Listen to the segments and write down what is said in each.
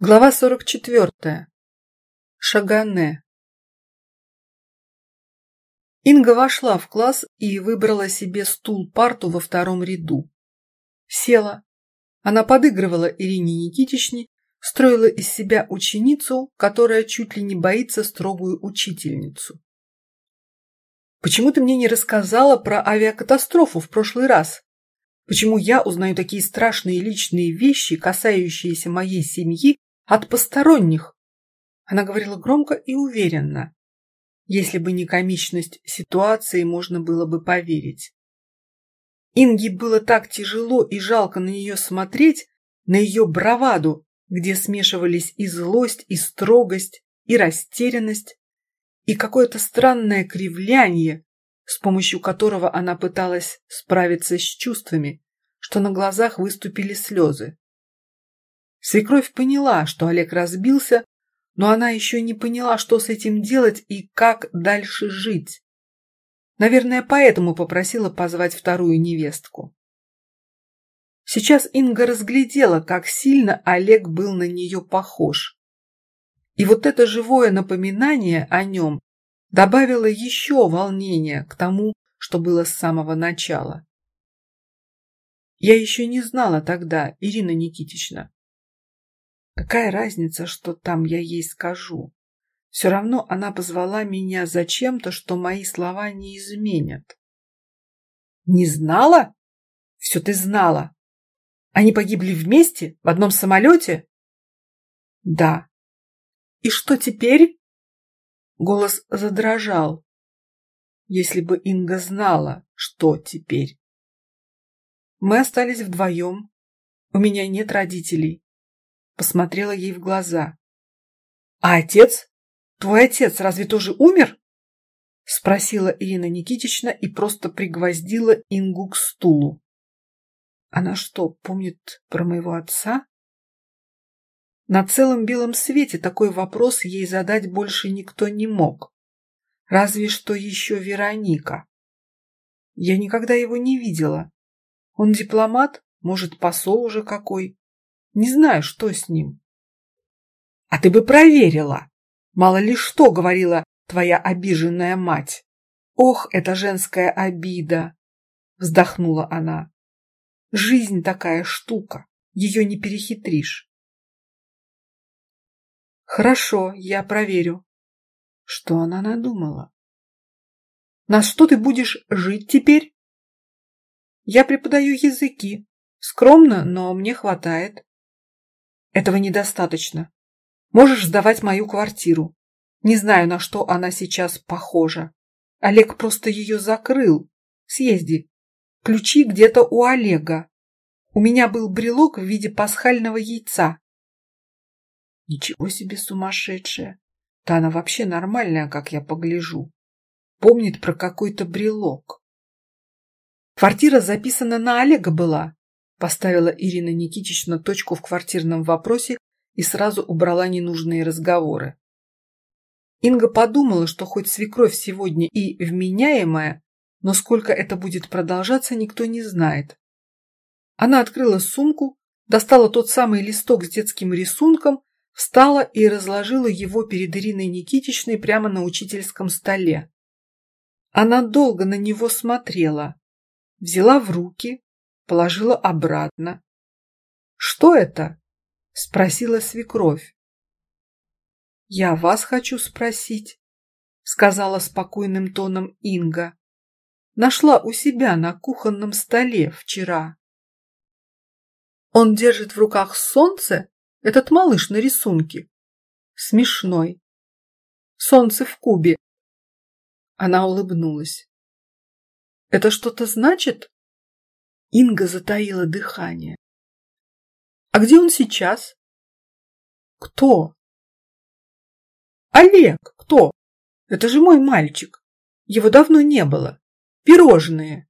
Глава 44. Шагане. Инга вошла в класс и выбрала себе стул-парту во втором ряду. Села. Она подыгрывала Ирине Никитичне, строила из себя ученицу, которая чуть ли не боится строгую учительницу. «Почему ты мне не рассказала про авиакатастрофу в прошлый раз? Почему я узнаю такие страшные личные вещи, касающиеся моей семьи, от посторонних. Она говорила громко и уверенно. Если бы не комичность ситуации, можно было бы поверить. Инге было так тяжело и жалко на нее смотреть, на ее браваду, где смешивались и злость, и строгость, и растерянность, и какое-то странное кривляние, с помощью которого она пыталась справиться с чувствами, что на глазах выступили слезы. Свекровь поняла, что Олег разбился, но она еще не поняла, что с этим делать и как дальше жить. Наверное, поэтому попросила позвать вторую невестку. Сейчас Инга разглядела, как сильно Олег был на нее похож. И вот это живое напоминание о нем добавило еще волнения к тому, что было с самого начала. Я еще не знала тогда, Ирина Никитична, Какая разница, что там я ей скажу? Все равно она позвала меня за чем-то, что мои слова не изменят. Не знала? Все ты знала. Они погибли вместе? В одном самолете? Да. И что теперь? Голос задрожал. Если бы Инга знала, что теперь. Мы остались вдвоем. У меня нет родителей посмотрела ей в глаза. «А отец? Твой отец разве тоже умер?» Спросила Ирина Никитична и просто пригвоздила Ингу к стулу. «Она что, помнит про моего отца?» На целом белом свете такой вопрос ей задать больше никто не мог. Разве что еще Вероника. Я никогда его не видела. Он дипломат, может, посол уже какой. Не знаю, что с ним. А ты бы проверила. Мало ли что говорила твоя обиженная мать. Ох, это женская обида, вздохнула она. Жизнь такая штука, ее не перехитришь. Хорошо, я проверю. Что она надумала? На что ты будешь жить теперь? Я преподаю языки. Скромно, но мне хватает. Этого недостаточно. Можешь сдавать мою квартиру. Не знаю, на что она сейчас похожа. Олег просто ее закрыл. Съезди. Ключи где-то у Олега. У меня был брелок в виде пасхального яйца. Ничего себе сумасшедшая. Да она вообще нормальная, как я погляжу. Помнит про какой-то брелок. Квартира записана на Олега была. Поставила Ирина Никитична точку в квартирном вопросе и сразу убрала ненужные разговоры. Инга подумала, что хоть свекровь сегодня и вменяемая, но сколько это будет продолжаться, никто не знает. Она открыла сумку, достала тот самый листок с детским рисунком, встала и разложила его перед Ириной Никитичной прямо на учительском столе. Она долго на него смотрела, взяла в руки, положила обратно. «Что это?» – спросила свекровь. «Я вас хочу спросить», – сказала спокойным тоном Инга. «Нашла у себя на кухонном столе вчера». Он держит в руках солнце, этот малыш на рисунке. Смешной. Солнце в кубе. Она улыбнулась. Это что-то значит? Инга затаила дыхание. «А где он сейчас?» «Кто?» «Олег, кто? Это же мой мальчик. Его давно не было. Пирожные».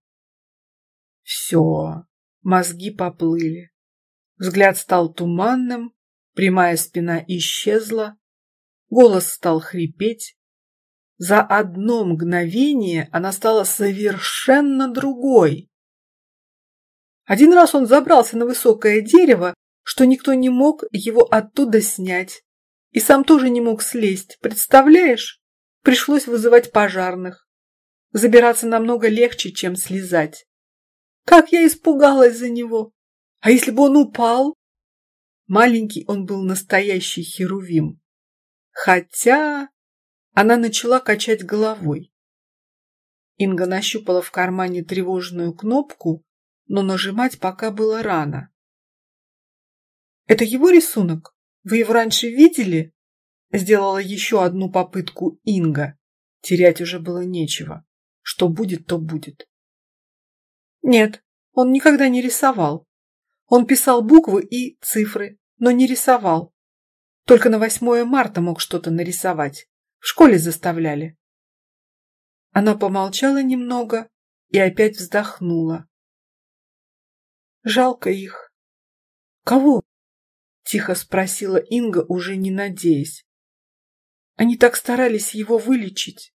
Все, мозги поплыли. Взгляд стал туманным, прямая спина исчезла, голос стал хрипеть. За одно мгновение она стала совершенно другой. Один раз он забрался на высокое дерево, что никто не мог его оттуда снять. И сам тоже не мог слезть, представляешь? Пришлось вызывать пожарных. Забираться намного легче, чем слезать. Как я испугалась за него! А если бы он упал? Маленький он был настоящий херувим. Хотя... Она начала качать головой. Инга нащупала в кармане тревожную кнопку, но нажимать пока было рано. «Это его рисунок? Вы его раньше видели?» Сделала еще одну попытку Инга. Терять уже было нечего. Что будет, то будет. Нет, он никогда не рисовал. Он писал буквы и цифры, но не рисовал. Только на 8 марта мог что-то нарисовать. В школе заставляли. Она помолчала немного и опять вздохнула. Жалко их. Кого? Тихо спросила Инга, уже не надеясь. Они так старались его вылечить.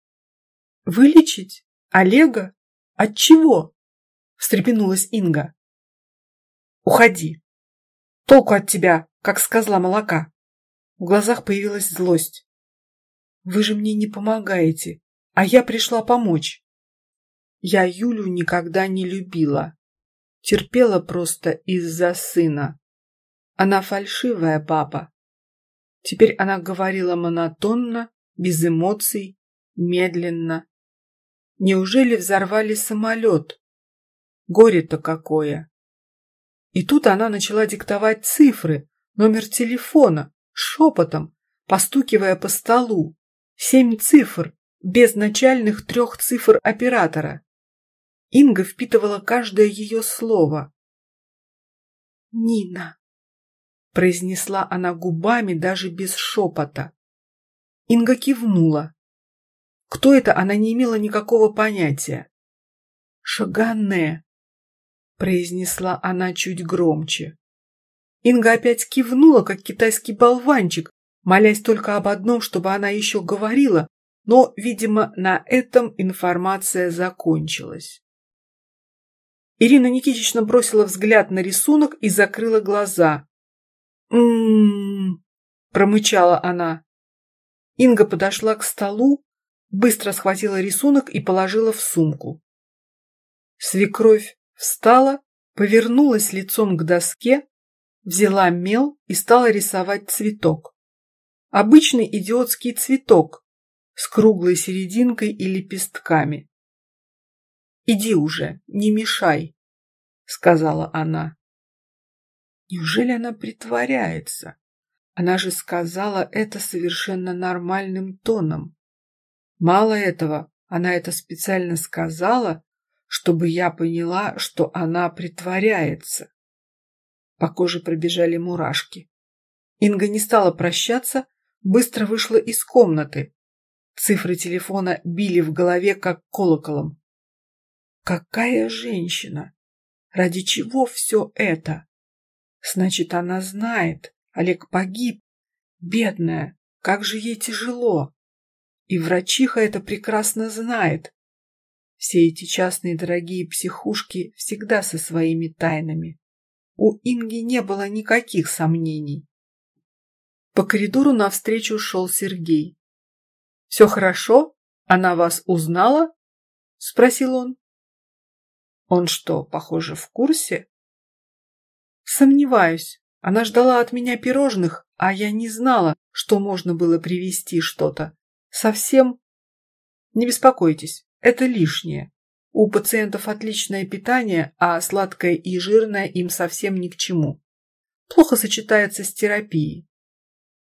Вылечить? Олега? От чего? Встрепенулась Инга. Уходи. Толку от тебя, как с козла молока. В глазах появилась злость. Вы же мне не помогаете, а я пришла помочь. Я Юлю никогда не любила. Терпела просто из-за сына. Она фальшивая папа. Теперь она говорила монотонно, без эмоций, медленно. Неужели взорвали самолет? Горе-то какое! И тут она начала диктовать цифры, номер телефона, шепотом, постукивая по столу. Семь цифр, без начальных трех цифр оператора. Инга впитывала каждое ее слово. «Нина», произнесла она губами даже без шепота. Инга кивнула. Кто это, она не имела никакого понятия. «Шаганне», — произнесла она чуть громче. Инга опять кивнула, как китайский болванчик, молясь только об одном, чтобы она еще говорила, но, видимо, на этом информация закончилась. Ирина Никитична бросила взгляд на рисунок и закрыла глаза. «М-м-м», промычала она. Инга подошла к столу, быстро схватила рисунок и положила в сумку. Свекровь встала, повернулась лицом к доске, взяла мел и стала рисовать цветок. Обычный идиотский цветок с круглой серединкой и лепестками. «Иди уже, не мешай», — сказала она. Неужели она притворяется? Она же сказала это совершенно нормальным тоном. Мало этого, она это специально сказала, чтобы я поняла, что она притворяется. По коже пробежали мурашки. Инга не стала прощаться, быстро вышла из комнаты. Цифры телефона били в голове, как колоколом. Какая женщина? Ради чего все это? Значит, она знает. Олег погиб. Бедная, как же ей тяжело. И врачиха это прекрасно знает. Все эти частные дорогие психушки всегда со своими тайнами. У Инги не было никаких сомнений. По коридору навстречу шел Сергей. «Все хорошо? Она вас узнала?» – спросил он. «Он что, похоже, в курсе?» Сомневаюсь. Она ждала от меня пирожных, а я не знала, что можно было привезти что-то. Совсем... Не беспокойтесь, это лишнее. У пациентов отличное питание, а сладкое и жирное им совсем ни к чему. Плохо сочетается с терапией.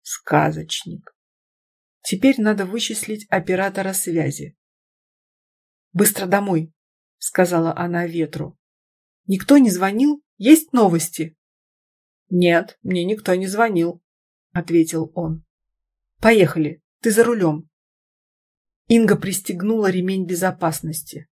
Сказочник. Теперь надо вычислить оператора связи. «Быстро домой», — сказала она ветру. «Никто не звонил?» Есть новости?» «Нет, мне никто не звонил», — ответил он. «Поехали, ты за рулем». Инга пристегнула ремень безопасности.